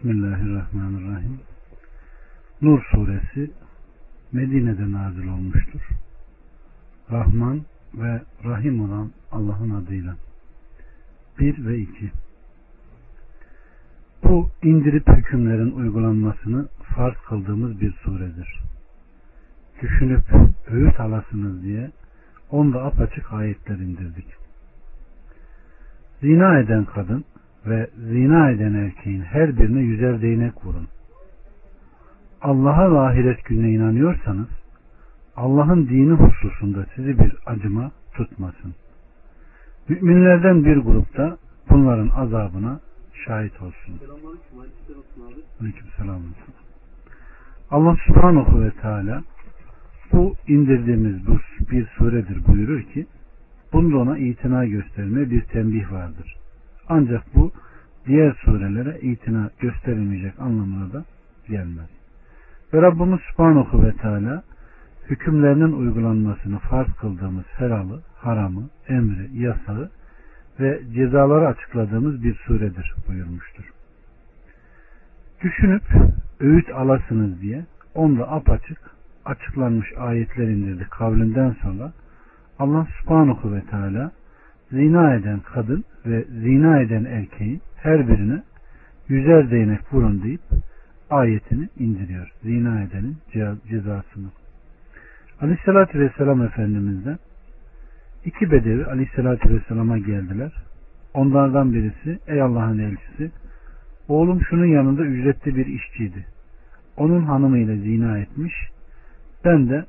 Bismillahirrahmanirrahim. Nur suresi Medine'de nazil olmuştur. Rahman ve Rahim olan Allah'ın adıyla. 1 ve 2 Bu indirip hükümlerin uygulanmasını farz kıldığımız bir suredir. Düşünüp öğüt alasınız diye onda apaçık ayetler indirdik. Zina eden kadın ve zina eden erkeğin her birine yüzer değnek vurun. Allah'a ve ahiret gününe inanıyorsanız Allah'ın dini hususunda sizi bir acıma tutmasın. Müminlerden bir grupta bunların azabına şahit olsun. Aleykümselam. Allah subhanahu ve teala bu indirdiğimiz bu bir suredir buyurur ki bunda ona itina gösterme bir tembih vardır. Ancak bu diğer surelere itina gösterilmeyecek anlamına da gelmez. Ve Rabbimiz Subhanahu ve Teala hükümlerinin uygulanmasını farz kıldığımız helalı, haramı, emri, yasağı ve cezaları açıkladığımız bir suredir buyurmuştur. Düşünüp öğüt alasınız diye onda apaçık açıklanmış ayetler indirdi kavlinden sonra Allah subhanahu ve teala zina eden kadın ve zina eden erkeği her birine yüzer değnek vurun deyip ayetini indiriyor. Zina edenin cezasını. Aleyhissalatü Vesselam Efendimiz'den iki bedevi Aleyhissalatü Vesselam'a geldiler. Onlardan birisi ey Allah'ın elçisi oğlum şunun yanında ücretli bir işçiydi. Onun hanımıyla zina etmiş. Ben de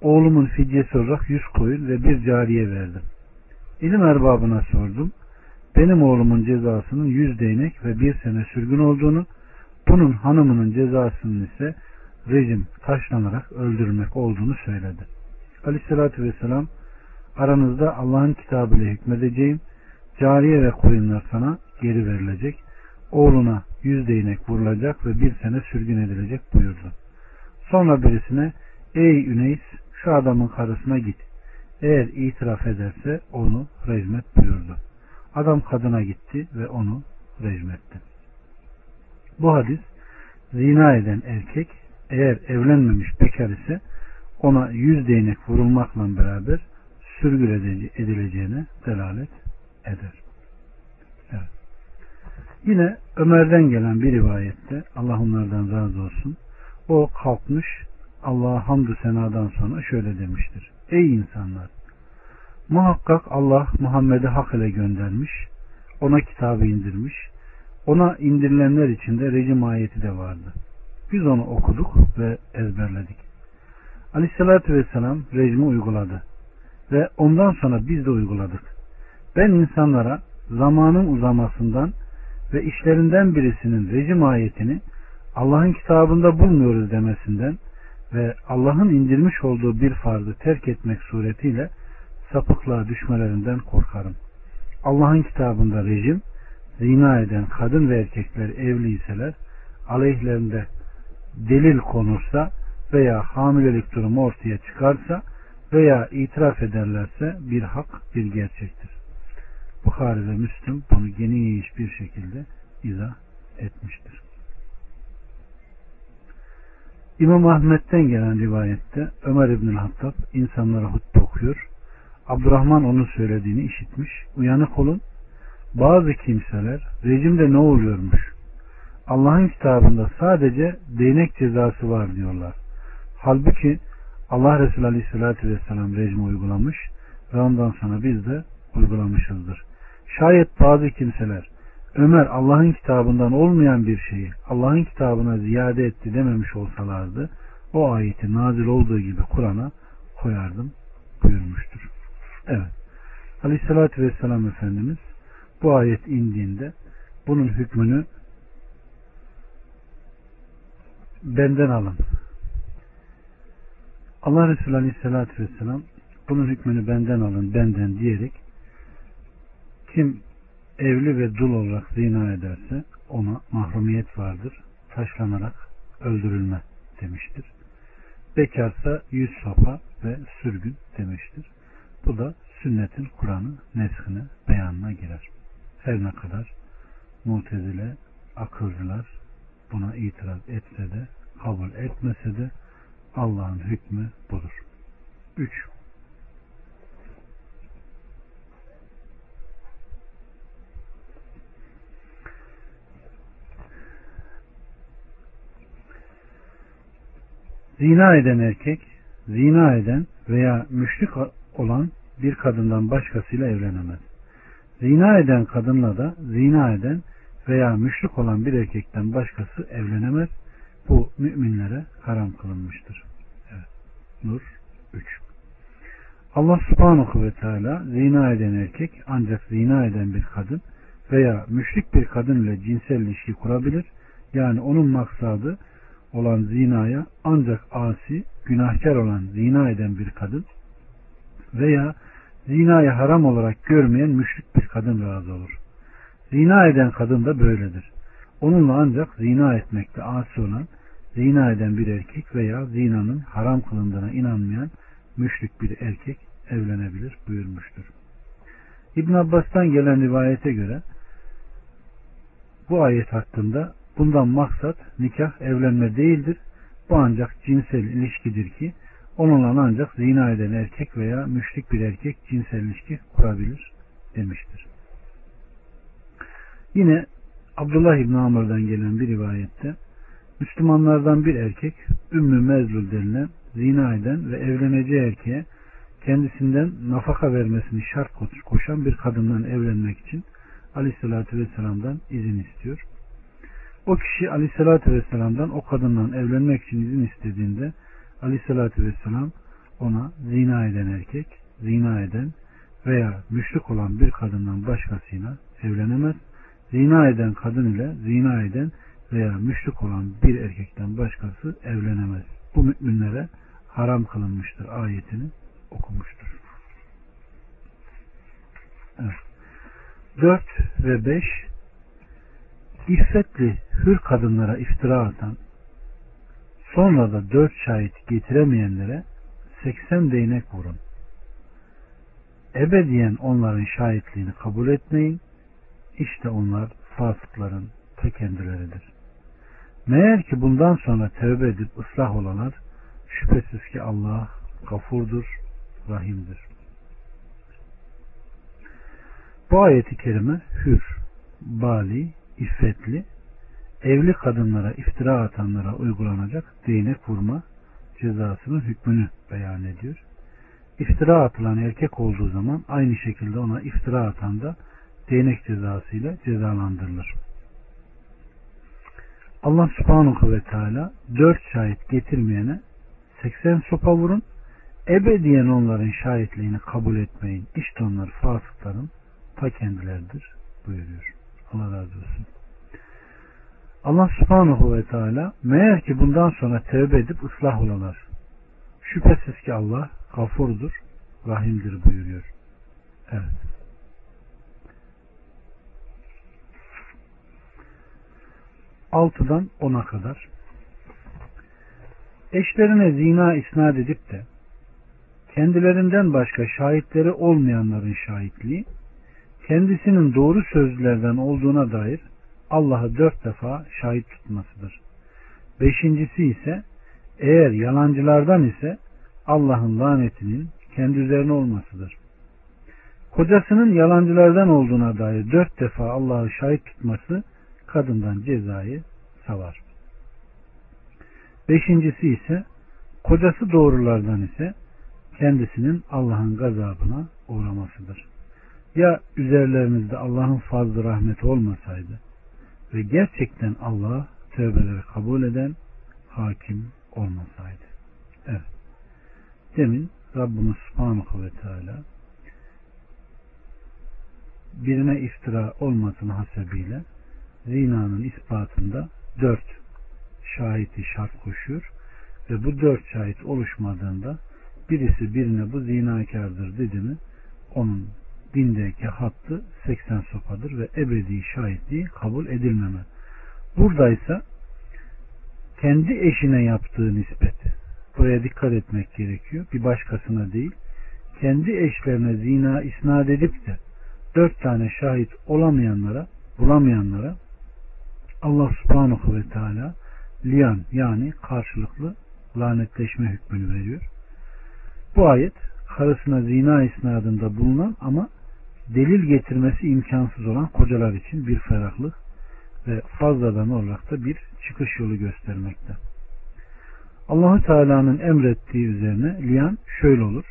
oğlumun fidyesi olarak yüz koyun ve bir cariye verdim. İlim erbabına sordum. Benim oğlumun cezasının yüz değnek ve bir sene sürgün olduğunu, bunun hanımının cezasının ise rejim taşlanarak öldürmek olduğunu söyledi. Aleyhissalatü vesselam aranızda Allah'ın kitabıyla hükmedeceğim, cariye ve koyunlar sana geri verilecek, oğluna yüz değnek vurulacak ve bir sene sürgün edilecek buyurdu. Sonra birisine ey Üneys şu adamın karısına git. Eğer itiraf ederse onu rejmet buyurdu. Adam kadına gitti ve onu rejmetti. Bu hadis zina eden erkek eğer evlenmemiş bekar ise ona yüz değnek vurulmakla beraber sürgün edileceğine delalet eder. Evet. Yine Ömer'den gelen bir rivayette Allah onlardan razı olsun. O kalkmış Allah'a hamdü senadan sonra şöyle demiştir. Ey insanlar! Muhakkak Allah Muhammed'i hak ile göndermiş, ona kitabı indirmiş, ona indirilenler içinde rejim ayeti de vardı. Biz onu okuduk ve ezberledik. Aleyhissalatü vesselam rejimi uyguladı. Ve ondan sonra biz de uyguladık. Ben insanlara zamanın uzamasından ve işlerinden birisinin rejim ayetini Allah'ın kitabında bulmuyoruz demesinden ve Allah'ın indirmiş olduğu bir farzı terk etmek suretiyle sapıklığa düşmelerinden korkarım. Allah'ın kitabında rejim, zina eden kadın ve erkekler evliyseler, aleyhlerinde delil konursa veya hamilelik durumu ortaya çıkarsa veya itiraf ederlerse bir hak bir gerçektir. Bukhari ve Müslüm bunu geniş bir şekilde izah etmiştir. İmam Ahmet'ten gelen rivayette Ömer İbnül Hattab insanlara hutbe okuyor. Abdurrahman onun söylediğini işitmiş. Uyanık olun. Bazı kimseler rejimde ne oluyormuş? Allah'ın kitabında sadece değnek cezası var diyorlar. Halbuki Allah Resulü Aleyhisselatü Vesselam rejimi uygulamış ve ondan sonra biz de uygulamışızdır. Şayet bazı kimseler Ömer Allah'ın kitabından olmayan bir şeyi Allah'ın kitabına ziyade etti dememiş olsalardı o ayeti nazil olduğu gibi Kur'an'a koyardım buyurmuştur. Evet. Aleyhissalatü Vesselam Efendimiz bu ayet indiğinde bunun hükmünü benden alın. Allah Resulü Aleyhisselatü Vesselam bunun hükmünü benden alın, benden diyerek kim evli ve dul olarak zina ederse ona mahrumiyet vardır. Taşlanarak öldürülme demiştir. Bekarsa yüz sopa ve sürgün demiştir. Bu da sünnetin Kur'an'ı neshine, beyanına girer. Her ne kadar mutezile, akılcılar buna itiraz etse de kabul etmese de Allah'ın hükmü budur. 3. Zina eden erkek, zina eden veya müşrik olan bir kadından başkasıyla evlenemez. Zina eden kadınla da zina eden veya müşrik olan bir erkekten başkası evlenemez. Bu müminlere haram kılınmıştır. Evet. Nur 3 Allah subhanahu ve teala zina eden erkek ancak zina eden bir kadın veya müşrik bir kadın ile cinsel ilişki kurabilir. Yani onun maksadı olan zinaya ancak asi, günahkar olan zina eden bir kadın veya zinayı haram olarak görmeyen müşrik bir kadın razı olur. Zina eden kadın da böyledir. Onunla ancak zina etmekte asi olan, zina eden bir erkek veya zinanın haram kılındığına inanmayan müşrik bir erkek evlenebilir buyurmuştur. İbn Abbas'tan gelen rivayete göre bu ayet hakkında bundan maksat nikah evlenme değildir. Bu ancak cinsel ilişkidir ki onunla ancak zina eden erkek veya müşrik bir erkek cinsel ilişki kurabilir demiştir. Yine Abdullah İbni Amr'dan gelen bir rivayette Müslümanlardan bir erkek Ümmü Mezlul denilen zina eden ve evleneceği erkeğe kendisinden nafaka vermesini şart koşan bir kadından evlenmek için Aleyhisselatü Vesselam'dan izin istiyor. O kişi Aleyhisselatü Vesselam'dan o kadından evlenmek için izin istediğinde Aleyhisselatü Vesselam ona zina eden erkek, zina eden veya müşrik olan bir kadından başkasıyla evlenemez. Zina eden kadın ile zina eden veya müşrik olan bir erkekten başkası evlenemez. Bu müminlere haram kılınmıştır ayetini okumuştur. Evet. 4 ve 5 İffetli hür kadınlara iftira atan sonra da dört şahit getiremeyenlere 80 değnek vurun. Ebediyen onların şahitliğini kabul etmeyin. İşte onlar fasıkların ta. Meğer ki bundan sonra tövbe edip ıslah olanlar şüphesiz ki Allah gafurdur, rahimdir. Bu ayeti kerime hür, bali, iffetli, evli kadınlara iftira atanlara uygulanacak değnek vurma cezasının hükmünü beyan ediyor. İftira atılan erkek olduğu zaman aynı şekilde ona iftira atan da değnek cezasıyla cezalandırılır. Allah subhanahu ve teala dört şahit getirmeyene 80 sopa vurun ebediyen onların şahitliğini kabul etmeyin. İşte onlar fasıkların ta kendileridir buyuruyor. Allah razı olsun. Allah subhanahu ve teala meğer ki bundan sonra tevbe edip ıslah olanlar şüphesiz ki Allah gafurdur, rahimdir buyuruyor. Evet. Altıdan ona kadar eşlerine zina isnat edip de kendilerinden başka şahitleri olmayanların şahitliği kendisinin doğru sözlerden olduğuna dair Allah'ı dört defa şahit tutmasıdır. Beşincisi ise eğer yalancılardan ise Allah'ın lanetinin kendi üzerine olmasıdır. Kocasının yalancılardan olduğuna dair dört defa Allah'ı şahit tutması kadından cezayı savar. Beşincisi ise kocası doğrulardan ise kendisinin Allah'ın gazabına uğramasıdır. Ya üzerlerimizde Allah'ın fazla rahmeti olmasaydı ve gerçekten Allah tövbeleri kabul eden hakim olmasaydı. Evet. Demin Rabbimiz Subhanahu ve Teala birine iftira olmasın hasebiyle zinanın ispatında dört şahiti şart koşuyor ve bu dört şahit oluşmadığında birisi birine bu zinakardır dedi mi onun dindeki hattı 80 sopadır ve ebedi şahitliği kabul edilmeme. Buradaysa kendi eşine yaptığı nispet. Buraya dikkat etmek gerekiyor. Bir başkasına değil. Kendi eşlerine zina isnat edip de dört tane şahit olamayanlara, bulamayanlara Allah subhanahu ve teala liyan yani karşılıklı lanetleşme hükmünü veriyor. Bu ayet karısına zina isnadında bulunan ama delil getirmesi imkansız olan kocalar için bir ferahlık ve fazladan olarak da bir çıkış yolu göstermekte. Allahu Teala'nın emrettiği üzerine liyan şöyle olur.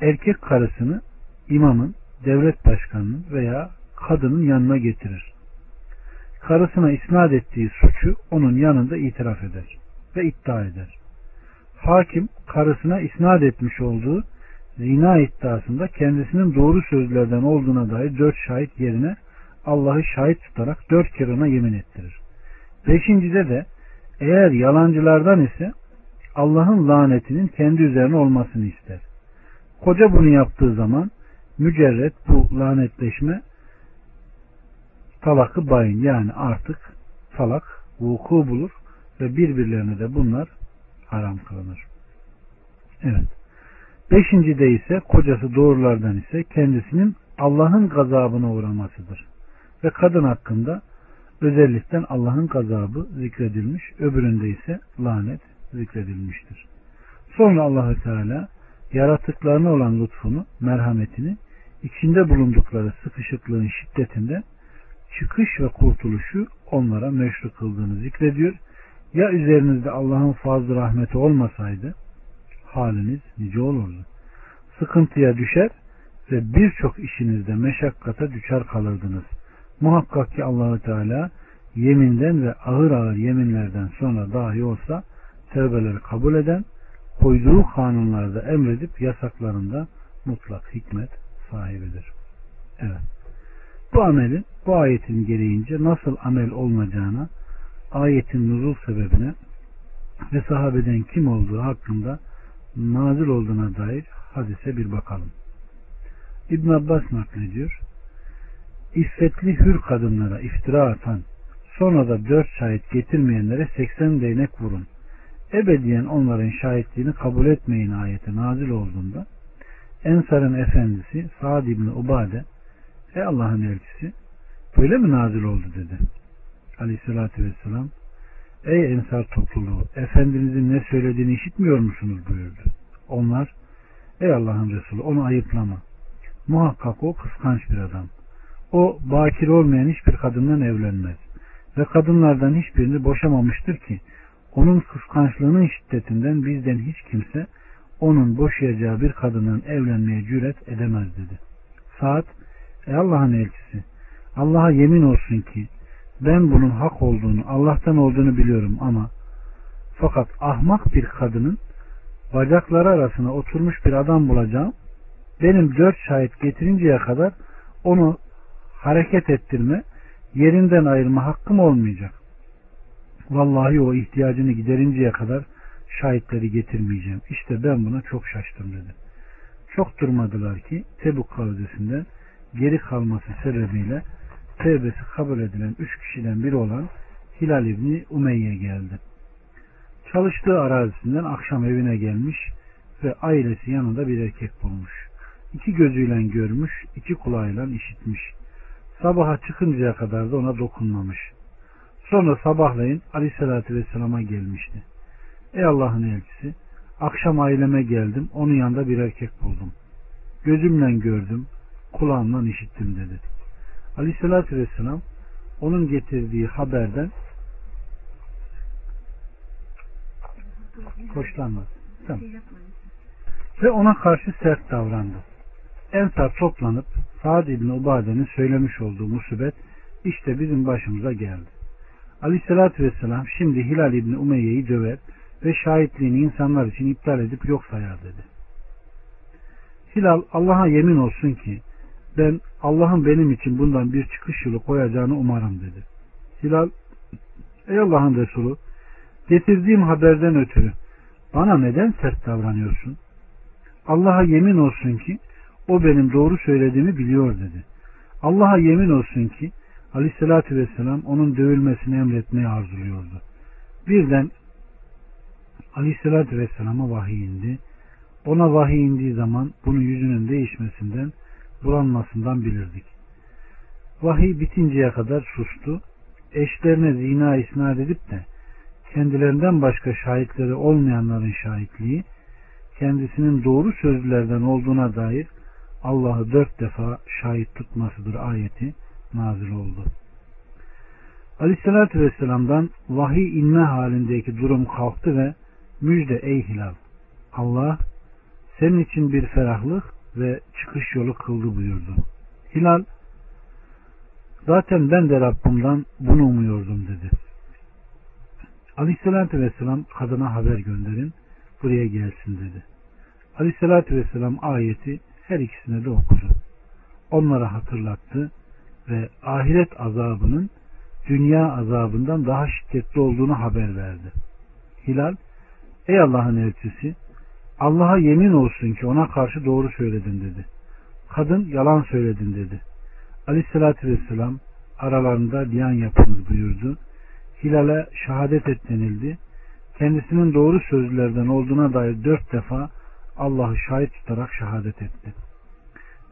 Erkek karısını imamın, devlet başkanının veya kadının yanına getirir. Karısına isnat ettiği suçu onun yanında itiraf eder ve iddia eder. Hakim karısına isnat etmiş olduğu zina iddiasında kendisinin doğru sözlerden olduğuna dair dört şahit yerine Allah'ı şahit tutarak dört kere ona yemin ettirir. Beşincide de eğer yalancılardan ise Allah'ın lanetinin kendi üzerine olmasını ister. Koca bunu yaptığı zaman mücerret bu lanetleşme talakı bayın yani artık talak vuku bulur ve birbirlerine de bunlar haram kılınır. Evet. Beşincide ise kocası doğrulardan ise kendisinin Allah'ın gazabına uğramasıdır. Ve kadın hakkında özellikten Allah'ın gazabı zikredilmiş, öbüründe ise lanet zikredilmiştir. Sonra Allahü Teala yaratıklarına olan lütfunu, merhametini, içinde bulundukları sıkışıklığın şiddetinde çıkış ve kurtuluşu onlara meşru kıldığını zikrediyor. Ya üzerinizde Allah'ın fazla rahmeti olmasaydı haliniz nice olurdu. Sıkıntıya düşer ve birçok işinizde meşakkata düşer kalırdınız. Muhakkak ki Allahü Teala yeminden ve ağır ağır yeminlerden sonra dahi olsa tevbeleri kabul eden, koyduğu kanunlarda emredip yasaklarında mutlak hikmet sahibidir. Evet. Bu amelin bu ayetin gereğince nasıl amel olmayacağına, ayetin nuzul sebebine ve sahabeden kim olduğu hakkında nazil olduğuna dair hadise bir bakalım. İbn Abbas naklediyor. İffetli hür kadınlara iftira atan, sonra da dört şahit getirmeyenlere seksen değnek vurun. Ebediyen onların şahitliğini kabul etmeyin ayeti nazil olduğunda Ensar'ın efendisi Sa'd İbni Ubade Ey Allah'ın elçisi böyle mi nazil oldu dedi. Aleyhissalatü vesselam Ey Ensar topluluğu Efendimizin ne söylediğini işitmiyor musunuz buyurdu. Onlar Ey Allah'ın Resulü onu ayıplama. Muhakkak o kıskanç bir adam. O bakir olmayan hiçbir kadından evlenmez. Ve kadınlardan hiçbirini boşamamıştır ki onun kıskançlığının şiddetinden bizden hiç kimse onun boşayacağı bir kadından evlenmeye cüret edemez dedi. Saat, ey Allah'ın elçisi, Allah'a yemin olsun ki ben bunun hak olduğunu, Allah'tan olduğunu biliyorum ama fakat ahmak bir kadının bacakları arasına oturmuş bir adam bulacağım. Benim dört şahit getirinceye kadar onu hareket ettirme, yerinden ayırma hakkım olmayacak. Vallahi o ihtiyacını giderinceye kadar şahitleri getirmeyeceğim. İşte ben buna çok şaştım dedi. Çok durmadılar ki Tebuk kavzesinden geri kalması sebebiyle tevbesi kabul edilen üç kişiden biri olan Hilal İbni Umeyye geldi. Çalıştığı arazisinden akşam evine gelmiş ve ailesi yanında bir erkek bulmuş. İki gözüyle görmüş, iki kulağıyla işitmiş. Sabaha çıkıncaya kadar da ona dokunmamış. Sonra sabahleyin Aleyhisselatü Vesselam'a gelmişti. Ey Allah'ın elçisi, akşam aileme geldim, onun yanında bir erkek buldum. Gözümle gördüm, kulağımla işittim dedi. Aleyhisselatü Vesselam onun getirdiği haberden hoşlanmadı. Tamam. Ve ona karşı sert davrandı. Ensar toplanıp Sa'd İbni Ubade'nin söylemiş olduğu musibet işte bizim başımıza geldi. Aleyhissalatü Vesselam şimdi Hilal İbni Umeyye'yi döver ve şahitliğini insanlar için iptal edip yok sayar dedi. Hilal Allah'a yemin olsun ki ben Allah'ın benim için bundan bir çıkış yolu koyacağını umarım dedi. Hilal ey Allah'ın Resulü getirdiğim haberden ötürü bana neden sert davranıyorsun? Allah'a yemin olsun ki o benim doğru söylediğimi biliyor dedi. Allah'a yemin olsun ki Aleyhisselatü Vesselam onun dövülmesini emretmeyi arzuluyordu. Birden Aleyhisselatü Vesselam'a vahiy indi. Ona vahiy indiği zaman bunun yüzünün değişmesinden, bulanmasından bilirdik. Vahiy bitinceye kadar sustu. eşlerine zina isnat edip de kendilerinden başka şahitleri olmayanların şahitliği kendisinin doğru sözlülerden olduğuna dair Allah'ı dört defa şahit tutmasıdır ayeti nazil oldu. Aleyhissalatü Vesselam'dan vahiy inme halindeki durum kalktı ve müjde ey hilal Allah senin için bir ferahlık ve çıkış yolu kıldı buyurdu. Hilal zaten ben de Rabbimden bunu umuyordum dedi. Aleyhissalatü Vesselam kadına haber gönderin buraya gelsin dedi. Aleyhissalatü Vesselam ayeti her ikisine de okudu. Onlara hatırlattı ve ahiret azabının dünya azabından daha şiddetli olduğunu haber verdi. Hilal, ey Allah'ın elçisi, Allah'a yemin olsun ki ona karşı doğru söyledin dedi. Kadın yalan söyledin dedi. Aleyhissalatü vesselam aralarında liyan yapınız buyurdu. Hilal'e şehadet et denildi. Kendisinin doğru sözlerden olduğuna dair dört defa Allah'ı şahit tutarak şehadet etti.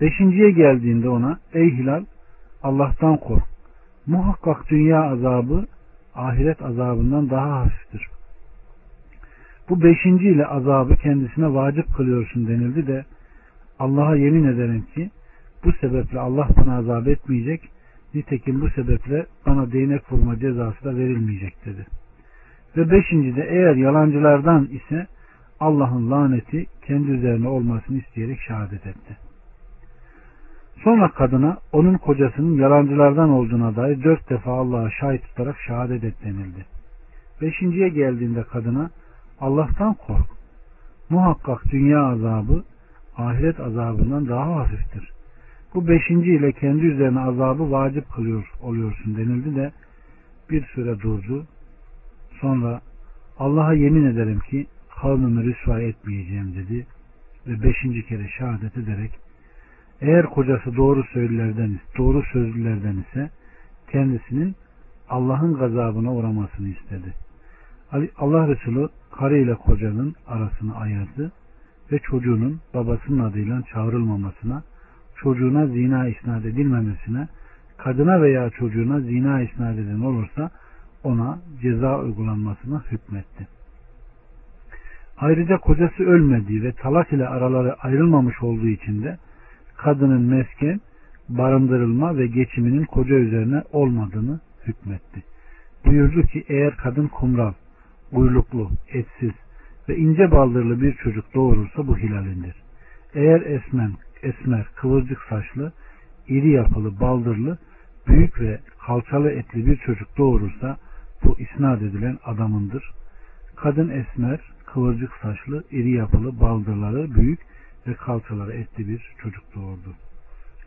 Beşinciye geldiğinde ona ey Hilal Allah'tan kork. Muhakkak dünya azabı ahiret azabından daha hafiftir. Bu beşinci ile azabı kendisine vacip kılıyorsun denildi de Allah'a yemin ederim ki bu sebeple Allah bana azap etmeyecek nitekim bu sebeple bana değnek vurma cezası da verilmeyecek dedi. Ve beşinci de eğer yalancılardan ise Allah'ın laneti kendi üzerine olmasını isteyerek şehadet etti. Sonra kadına onun kocasının yalancılardan olduğuna dair dört defa Allah'a şahit tutarak şehadet et denildi. Beşinciye geldiğinde kadına Allah'tan kork. Muhakkak dünya azabı ahiret azabından daha hafiftir. Bu beşinci ile kendi üzerine azabı vacip kılıyor oluyorsun denildi de bir süre durdu. Sonra Allah'a yemin ederim ki kavmimi rüsva etmeyeceğim dedi ve beşinci kere şehadet ederek eğer kocası doğru sözlülerden, doğru sözlülerden ise kendisinin Allah'ın gazabına uğramasını istedi. Allah Resulü karı ile kocanın arasını ayırdı ve çocuğunun babasının adıyla çağrılmamasına, çocuğuna zina isnat edilmemesine, kadına veya çocuğuna zina isnat eden olursa ona ceza uygulanmasına hükmetti. Ayrıca kocası ölmediği ve talak ile araları ayrılmamış olduğu için de kadının mesken, barındırılma ve geçiminin koca üzerine olmadığını hükmetti. Buyurdu ki eğer kadın kumral, uyluklu, etsiz ve ince baldırlı bir çocuk doğurursa bu hilalindir. Eğer esmen, esmer, kıvırcık saçlı, iri yapılı, baldırlı, büyük ve kalçalı etli bir çocuk doğurursa bu isnat edilen adamındır. Kadın esmer, kıvırcık saçlı, iri yapılı, baldırları büyük ve kalçaları etli bir çocuk doğurdu.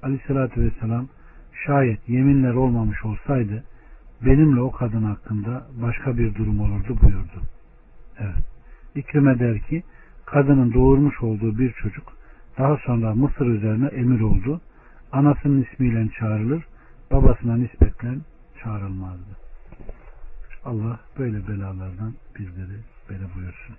Aleyhissalatü vesselam şayet yeminler olmamış olsaydı benimle o kadın hakkında başka bir durum olurdu buyurdu. Evet. İkrime der ki kadının doğurmuş olduğu bir çocuk daha sonra Mısır üzerine emir oldu. Anasının ismiyle çağrılır, babasına nispetle çağrılmazdı. Allah böyle belalardan bizleri beri buyursun.